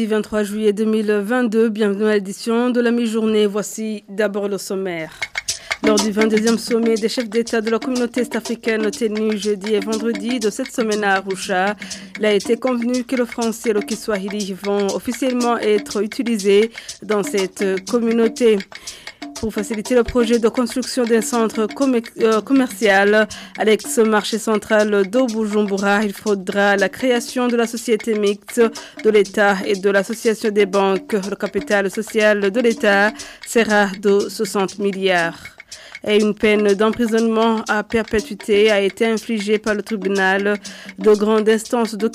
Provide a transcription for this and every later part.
Samedi 23 juillet 2022, bienvenue à l'édition de la mi-journée. Voici d'abord le sommaire. Lors du 22e sommet des chefs d'État de la communauté est-africaine tenu jeudi et vendredi de cette semaine à Arusha, il a été convenu que le français et le kiswahili vont officiellement être utilisés dans cette communauté. Pour faciliter le projet de construction d'un centre euh, commercial à l'ex-marché central d'Obujumbura, il faudra la création de la société mixte de l'État et de l'association des banques. Le capital social de l'État sera de 60 milliards et une peine d'emprisonnement à perpétuité a été infligée par le tribunal de grande instance de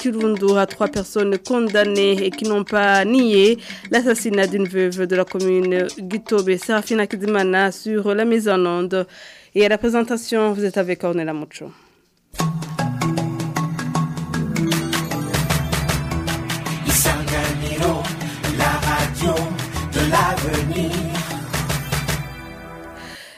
à trois personnes condamnées et qui n'ont pas nié l'assassinat d'une veuve de la commune Gitobe Serafina Kidimana sur la mise en onde. Et à la présentation, vous êtes avec Ornella Mucho.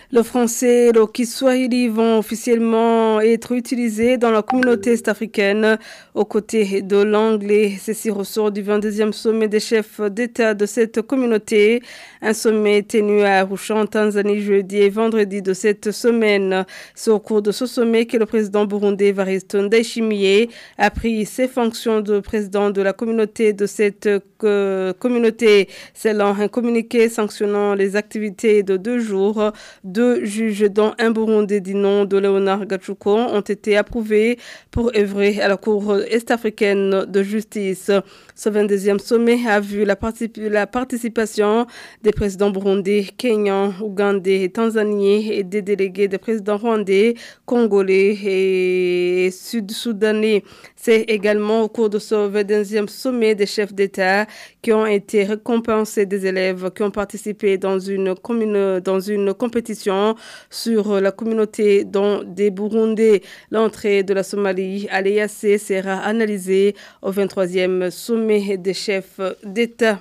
Le français et le kiswahili vont officiellement être utilisés dans la communauté est-africaine aux côtés de l'anglais. Ceci ressort du 22e sommet des chefs d'État de cette communauté. Un sommet tenu à Arusha en Tanzanie jeudi et vendredi de cette semaine. C'est au cours de ce sommet que le président burundais Variston Ndayishimiye a pris ses fonctions de président de la communauté de cette euh, communauté. Selon un communiqué sanctionnant les activités de deux jours, deux juges, dont un Burundais du nom de Léonard Gachuko, ont été approuvés pour œuvrer à la Cour est-africaine de justice. Ce 22e sommet a vu la, participation des présidents burundais, kenyans, ougandais, tanzaniens et des délégués des présidents rwandais, congolais et sud-soudanais. C'est également au cours de ce 22e sommet des chefs d'État qui ont été récompensés des élèves qui ont participé dans une, compétition sur la communauté dont des Burundais. L'entrée de la Somalie à l'EAC sera analysée au 23e sommet des chefs d'État.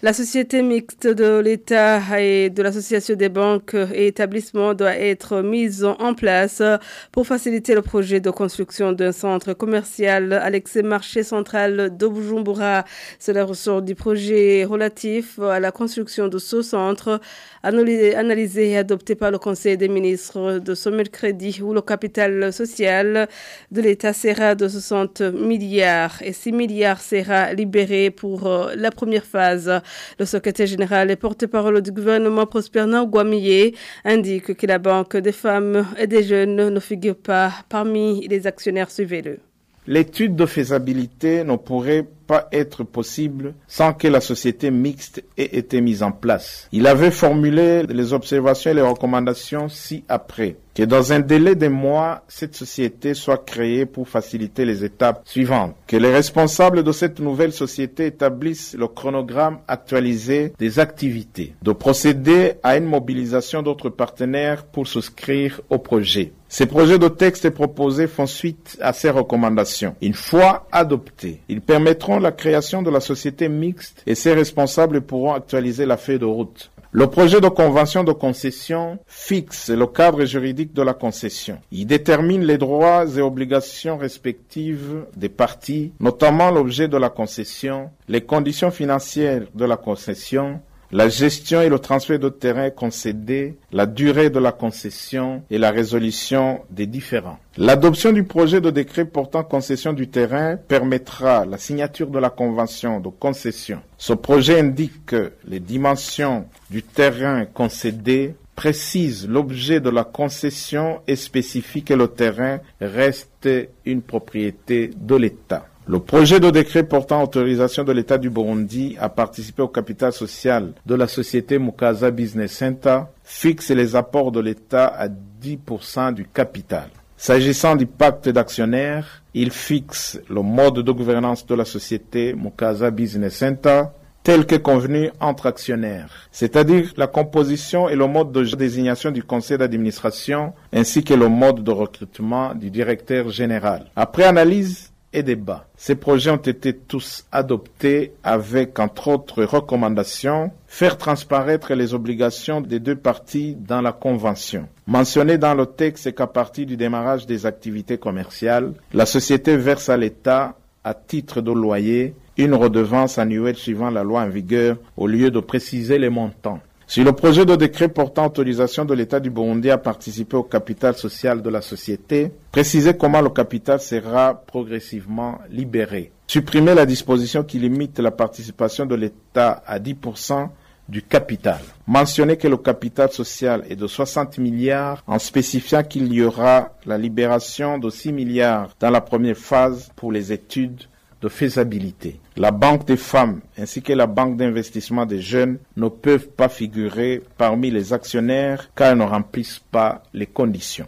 La société mixte de l'État et de l'Association des banques et établissements doit être mise en place pour faciliter le projet de construction d'un centre commercial à l'ex-marché central de Bujumbura. Cela ressort du projet relatif à la construction de ce centre analysé et adopté par le Conseil des ministres de ce mercredi où le capital social de l'État sera de 60 milliards et 6 milliards sera libéré pour euh, la première phase. Le secrétaire général et porte-parole du gouvernement Prosper Guamillé indique que la Banque des femmes et des jeunes ne figure pas parmi les actionnaires. Suivez-le. L'étude de faisabilité ne pourrait pas être possible sans que la société mixte ait été mise en place. Il avait formulé les observations et les recommandations ci-après que dans un délai de mois, cette société soit créée pour faciliter les étapes suivantes. Que les responsables de cette nouvelle société établissent le chronogramme actualisé des activités. De procéder à une mobilisation d'autres partenaires pour souscrire au projet. Ces projets de texte proposés font suite à ces recommandations. Une fois adoptés, ils permettront la création de la société mixte et ses responsables pourront actualiser la feuille de route. Le projet de convention de concession fixe le cadre juridique de la concession. Il détermine les droits et obligations respectives des parties, notamment l'objet de la concession, les conditions financières de la concession, la gestion et le transfert de terrain concédé, la durée de la concession et la résolution des différends. L'adoption du projet de décret portant concession du terrain permettra la signature de la convention de concession. Ce projet indique que les dimensions du terrain concédé précise l'objet de la concession et spécifie que le terrain reste une propriété de l'État. Le projet de décret portant autorisation de l'État du Burundi à participer au capital social de la société Mukaza Business Center fixe les apports de l'État à 10% du capital. S'agissant du pacte d'actionnaires, il fixe le mode de gouvernance de la société Mukaza Business Center tel que convenu entre actionnaires, c'est-à-dire la composition et le mode de désignation du conseil d'administration ainsi que le mode de recrutement du directeur général. Après analyse et débat. Ces projets ont été tous adoptés avec, entre autres recommandations, faire transparaître les obligations des deux parties dans la Convention. Mentionné dans le texte qu'à partir du démarrage des activités commerciales, la société verse à l'État à titre de loyer une redevance annuelle suivant la loi en vigueur au lieu de préciser les montants. Si le projet de décret portant autorisation de l'État du Burundi à participer au capital social de la société, préciser comment le capital sera progressivement libéré. Supprimer la disposition qui limite la participation de l'État à 10% du capital. Mentionner que le capital social est de 60 milliards en spécifiant qu'il y aura la libération de 6 milliards dans la première phase pour les études de faisabilité. La Banque des femmes ainsi que la Banque d'investissement des jeunes ne peuvent pas figurer parmi les actionnaires car elles ne remplissent pas les conditions.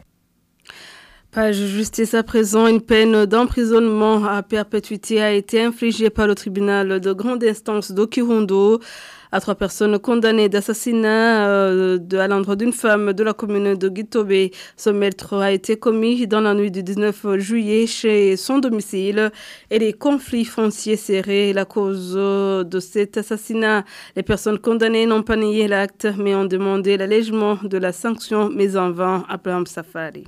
Page justice à présent, une peine d'emprisonnement à perpétuité a été infligée par le tribunal de grande instance d'Okirundo à trois personnes condamnées d'assassinat euh, à l'endroit d'une femme de la commune de Gitobe. Ce meurtre a été commis dans la nuit du 19 juillet chez son domicile et les conflits fonciers serrés la cause de cet assassinat. Les personnes condamnées n'ont pas nié l'acte mais ont demandé l'allègement de la sanction mise en vent à Plam Safari.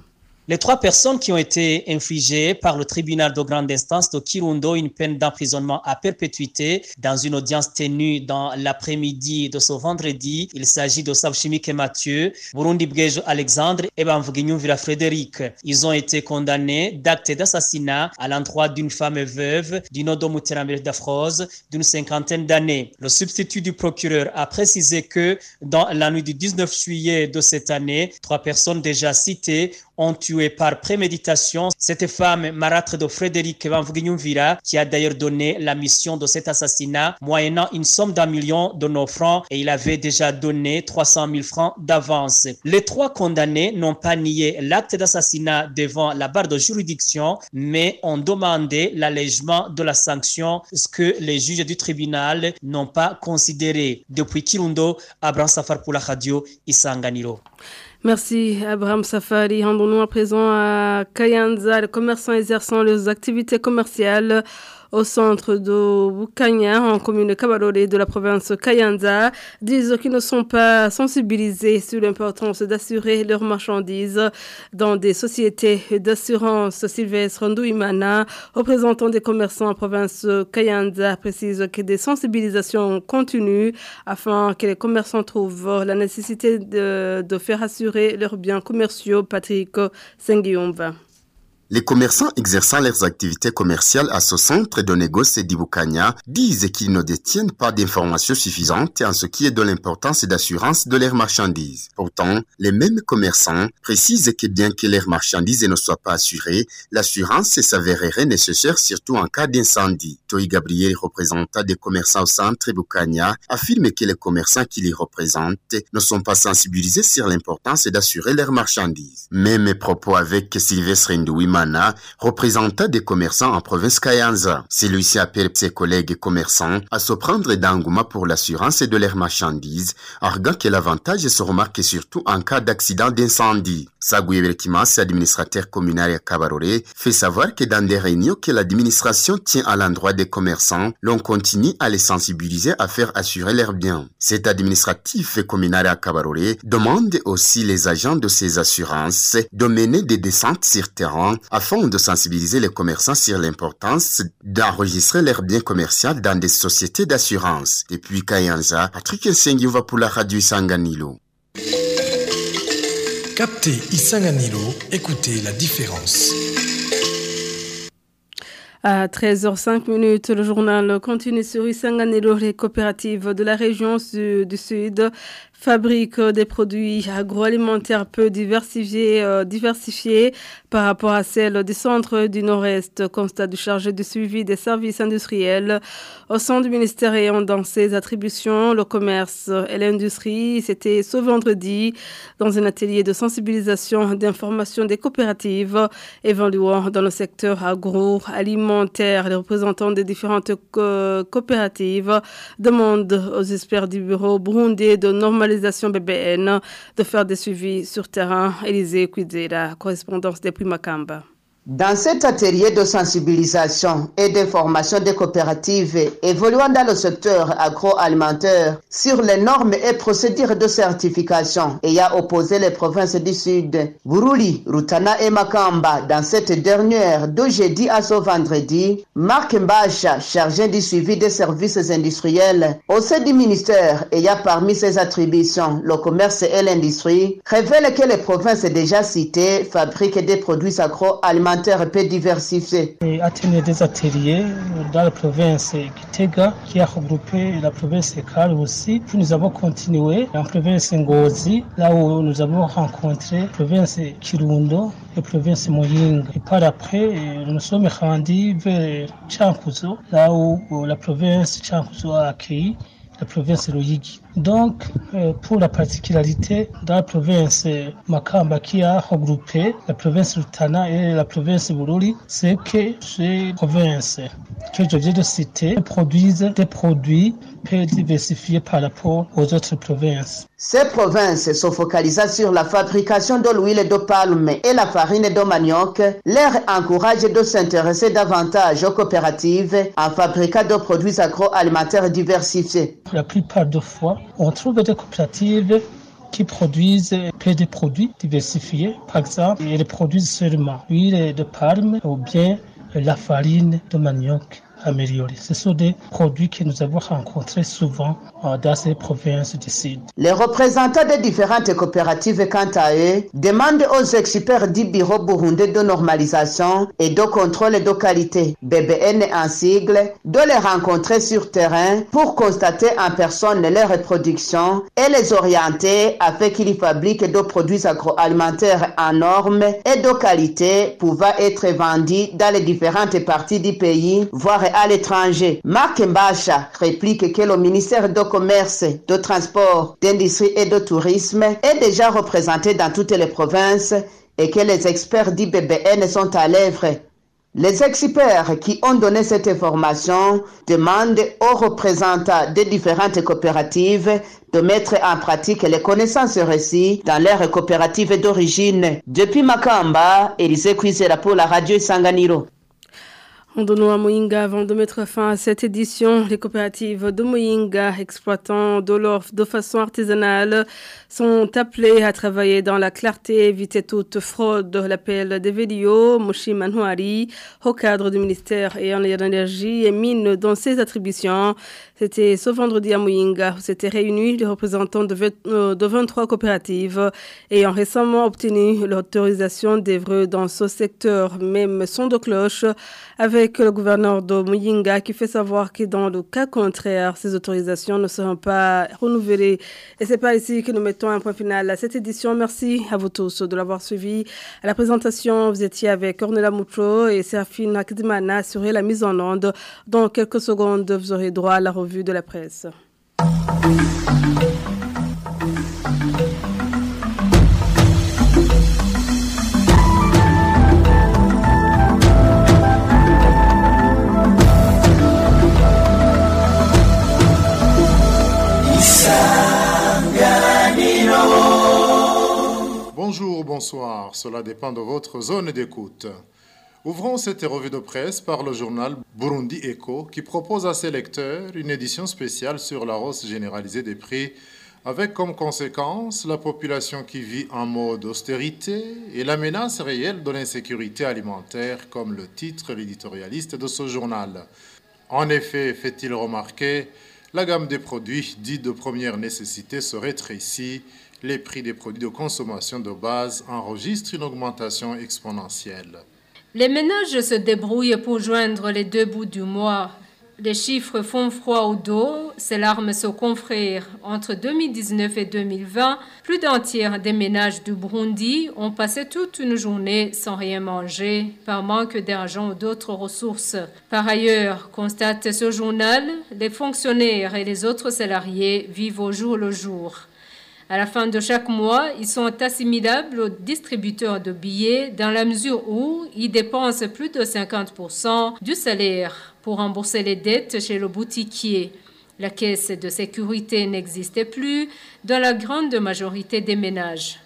Les trois personnes qui ont été infligées par le tribunal de grande instance de Kirundo une peine d'emprisonnement à perpétuité dans une audience tenue dans l'après-midi de ce vendredi. Il s'agit de Savchimike Mathieu, Burundi Bgejo Alexandre et Vila Frédéric. Ils ont été condamnés d'actes d'assassinat à l'endroit d'une femme veuve du Nodomuteramir d'Afrose d'une cinquantaine d'années. Le substitut du procureur a précisé que dans la nuit du 19 juillet de cette année, trois personnes déjà citées ont tué par préméditation cette femme marâtre de Frédéric Vira, qui a d'ailleurs donné la mission de cet assassinat, moyennant une somme d'un million de nos francs, et il avait déjà donné 300 000 francs d'avance. Les trois condamnés n'ont pas nié l'acte d'assassinat devant la barre de juridiction, mais ont demandé l'allègement de la sanction, ce que les juges du tribunal n'ont pas considéré. Depuis Kirundo, Abraham Safar pour la radio Isanganiro. Merci Abraham Safari. Rendons-nous à présent à Kayanza, les commerçants exerçant leurs activités commerciales au centre de Bukanya, en commune Kabalore de la province Kayanza, disent qu'ils ne sont pas sensibilisés sur l'importance d'assurer leurs marchandises dans des sociétés d'assurance. Sylvestre Ndouimana, représentant des commerçants en province Kayanza, précise que des sensibilisations continuent afin que les commerçants trouvent la nécessité de, de faire assurer leurs biens commerciaux. Patrick Senguiumba. Les commerçants exerçant leurs activités commerciales à ce centre de négoce d'Ibukanya disent qu'ils ne détiennent pas d'informations suffisantes en ce qui est de l'importance d'assurance de leurs marchandises. Pourtant, les mêmes commerçants précisent que bien que leurs marchandises ne soient pas assurées, l'assurance s'avérerait nécessaire surtout en cas d'incendie. Toi Gabriel, représentant des commerçants au centre Ibukanya, affirme que les commerçants qui les représentent ne sont pas sensibilisés sur l'importance d'assurer leurs marchandises. Même propos avec Sylvestre Ndouima représentant des commerçants en province Kayanza. Celui-ci appelle ses collègues commerçants à se prendre d'engouement pour l'assurance de leurs marchandises, arguant que l'avantage se remarque surtout en cas d'accident d'incendie. Sagouye Kimas, administrateur communal à Kabarore, fait savoir que dans des réunions que l'administration tient à l'endroit des commerçants, l'on continue à les sensibiliser à faire assurer leurs biens. Cet administratif communal à Kabarore demande aussi les agents de ces assurances de mener des descentes sur terrain afin de sensibiliser les commerçants sur l'importance d'enregistrer leurs biens commerciaux dans des sociétés d'assurance. Depuis Kayanza, Patrick va pour la radio Sanganilo. Captez Isanganilo, écoutez la différence. À 13h05 le journal continue sur Isanganilo, les coopératives de la région du Sud fabrique des produits agroalimentaires peu diversifiés, euh, diversifiés par rapport à celles du centre du Nord-Est, constat du chargé de suivi des services industriels au sein du ministère ayant dans ses attributions le commerce et l'industrie. C'était ce vendredi dans un atelier de sensibilisation d'information des coopératives évoluant dans le secteur agroalimentaire. Les représentants des différentes coopératives demandent aux experts du bureau burundais de normaliser BBN de faire des suivis sur terrain. Élisée la correspondance des Primakamba. Dans cet atelier de sensibilisation et d'information des coopératives évoluant dans le secteur agroalimentaire sur les normes et procédures de certification ayant opposé les provinces du Sud, Buruli, Rutana et Makamba dans cette dernière de jeudi à ce vendredi, Marc Mbacha, chargé du suivi des services industriels au sein du ministère ayant parmi ses attributions le commerce et l'industrie, révèle que les provinces déjà citées fabriquent des produits agroalimentaires peu diversifié. A tenu des ateliers dans la province Kitega qui a regroupé la province Kal aussi. Puis nous avons continué en province Ngozi, là où nous avons rencontré la province Kirundo et la province Moyinga. Et par après, nous sommes rendus vers Chankuzo, là où la province Chankuzo a accueilli la province Loyigi. Donc, euh, pour la particularité dans la province Makamba qui a regroupé la province Rutana et la province Bururi, c'est que ces provinces que je viens de citer produisent des produits peu diversifiés par rapport aux autres provinces. Ces provinces se focalisant sur la fabrication de l'huile de palme et la farine de manioc, leur encourage de s'intéresser davantage aux coopératives en fabriquant de produits agroalimentaires diversifiés. La plupart des fois, on trouve des coopératives qui produisent peu de produits diversifiés. Par exemple, ils produisent seulement l'huile de palme ou bien la farine de manioc améliorée. Ce sont des produits que nous avons rencontrés souvent dans ces provinces du Sud. Les représentants des différentes coopératives, quant à eux, demandent aux experts du Bureau burundais de normalisation et de contrôle de qualité, BBN en sigle, de les rencontrer sur terrain pour constater en personne leur production et les orienter afin qu'ils fabriquent des produits agroalimentaires en normes et de qualité pouvant être vendus dans les différentes parties du pays, voire à l'étranger. Marc Mbacha réplique que le ministère de commerce, de transport, d'industrie et de tourisme est déjà représenté dans toutes les provinces et que les experts d'IBBN sont à l'œuvre. Les experts qui ont donné cette information demandent aux représentants des différentes coopératives de mettre en pratique les connaissances reçues dans leurs coopératives d'origine. Depuis Makamba, Élisée Kwizera pour la radio Sanganiro. En donnant à Moïnga, avant de mettre fin à cette édition, les coopératives de Moïnga, exploitant de l'or de façon artisanale, sont appelées à travailler dans la clarté, éviter toute fraude. L'appel des Vélio, Moshi Manouari, au cadre du ministère et en l'énergie et mine dans ses attributions. C'était ce vendredi à Moïnga où s'étaient réunis les représentants de, 23 coopératives ayant récemment obtenu l'autorisation d'œuvrer dans ce secteur, même son de cloche, avec le gouverneur de Mouyinga qui fait savoir que dans le cas contraire, ces autorisations ne seront pas renouvelées. Et c'est pas ici que nous mettons un point final à cette édition. Merci à vous tous de l'avoir suivi. À la présentation, vous étiez avec Ornella Moucho et Serafine Akdimana sur la mise en onde. Dans quelques secondes, vous aurez droit à la revue de la presse. Cela dépend de votre zone d'écoute. Ouvrons cette revue de presse par le journal Burundi Echo qui propose à ses lecteurs une édition spéciale sur la hausse généralisée des prix avec comme conséquence la population qui vit en mode austérité et la menace réelle de l'insécurité alimentaire comme le titre l'éditorialiste de ce journal. En effet, fait-il remarquer, la gamme des produits dits de première nécessité se rétrécit, les prix des produits de consommation de base enregistrent une augmentation exponentielle. Les ménages se débrouillent pour joindre les deux bouts du mois. Les chiffres font froid au dos, ces larmes se confrèrent. Entre 2019 et 2020, plus d'un tiers des ménages du Burundi ont passé toute une journée sans rien manger, par manque d'argent ou d'autres ressources. Par ailleurs, constate ce journal, les fonctionnaires et les autres salariés vivent au jour le jour. À la fin de chaque mois, ils sont assimilables aux distributeurs de billets dans la mesure où ils dépensent plus de 50% du salaire pour rembourser les dettes chez le boutiquier. La caisse de sécurité n'existait plus dans la grande majorité des ménages.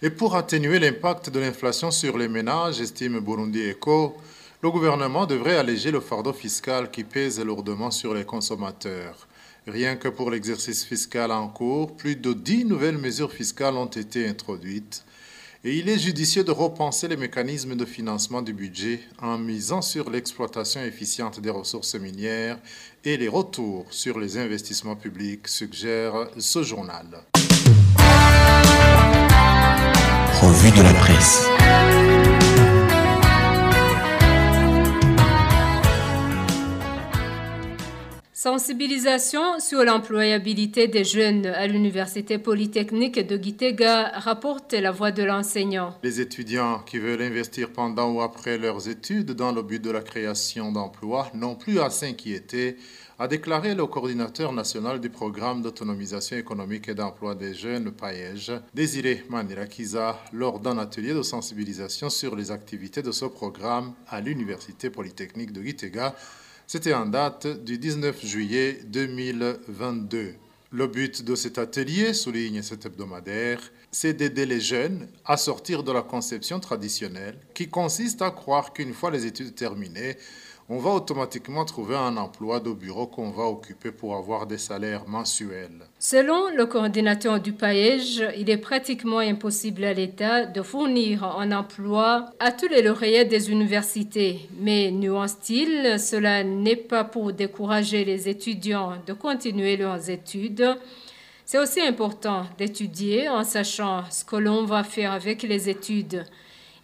Et pour atténuer l'impact de l'inflation sur les ménages, estime Burundi Eco, le gouvernement devrait alléger le fardeau fiscal qui pèse lourdement sur les consommateurs. Rien que pour l'exercice fiscal en cours, plus de 10 nouvelles mesures fiscales ont été introduites. Et il est judicieux de repenser les mécanismes de financement du budget en misant sur l'exploitation efficiente des ressources minières et les retours sur les investissements publics, suggère ce journal. Revue de la presse. Sensibilisation sur l'employabilité des jeunes à l'Université polytechnique de Gitega rapporte la voix de l'enseignant. Les étudiants qui veulent investir pendant ou après leurs études dans le but de la création d'emplois n'ont plus à s'inquiéter, a déclaré le coordinateur national du programme d'autonomisation économique et d'emploi des jeunes PAEJ, Désiré Manirakiza, lors d'un atelier de sensibilisation sur les activités de ce programme à l'Université polytechnique de Gitega c'était en date du 19 juillet 2022. Le but de cet atelier, souligne cet hebdomadaire, c'est d'aider les jeunes à sortir de la conception traditionnelle qui consiste à croire qu'une fois les études terminées, on va automatiquement trouver un emploi de bureau qu'on va occuper pour avoir des salaires mensuels. Selon le coordinateur du PAEJ, il est pratiquement impossible à l'État de fournir un emploi à tous les lauréats des universités. Mais nuance-t-il, cela n'est pas pour décourager les étudiants de continuer leurs études. C'est aussi important d'étudier en sachant ce que l'on va faire avec les études.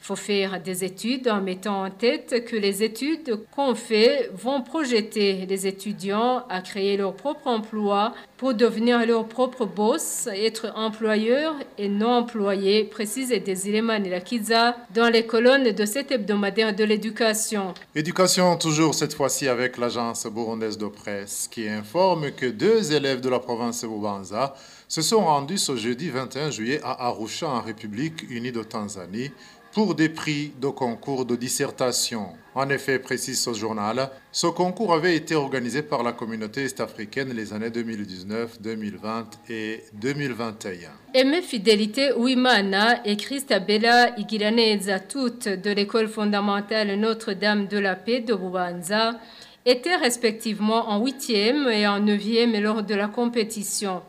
Il faut faire des études en mettant en tête que les études qu'on fait vont projeter les étudiants à créer leur propre emploi pour devenir leur propre boss, être employeur et non employé, précise Désiré Manilakiza dans les colonnes de cet hebdomadaire de l'éducation. Éducation toujours cette fois-ci avec l'agence burundaise de presse qui informe que deux élèves de la province de Bubanza se sont rendus ce jeudi 21 juillet à Arusha en République unie de Tanzanie pour des prix de concours de dissertation. En effet, précise ce journal, ce concours avait été organisé par la communauté est-africaine les années 2019, 2020 et 2021. Aimé Fidélité Ouimana et Christabella Igiraneza, toutes de l'école fondamentale Notre-Dame de la Paix de Bubanza, étaient respectivement en 8e et en 9e lors de la compétition.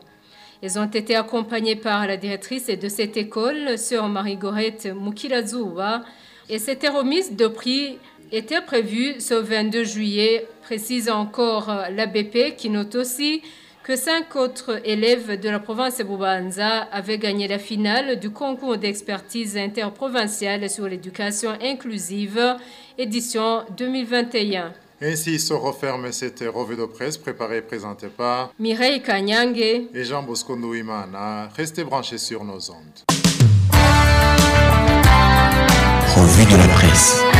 Elles ont été accompagnées par la directrice de cette école, Sœur Marie-Gorette Mukirazouba, et cette remise de prix était prévue ce 22 juillet, précise encore l'ABP qui note aussi que cinq autres élèves de la province de Bubanza avaient gagné la finale du concours d'expertise interprovinciale sur l'éducation inclusive, édition 2021. Ainsi se referme cette revue de presse préparée et présentée par Mireille Kanyange et Jean Bosco Nouimana. Restez branchés sur nos ondes. Revue de la presse.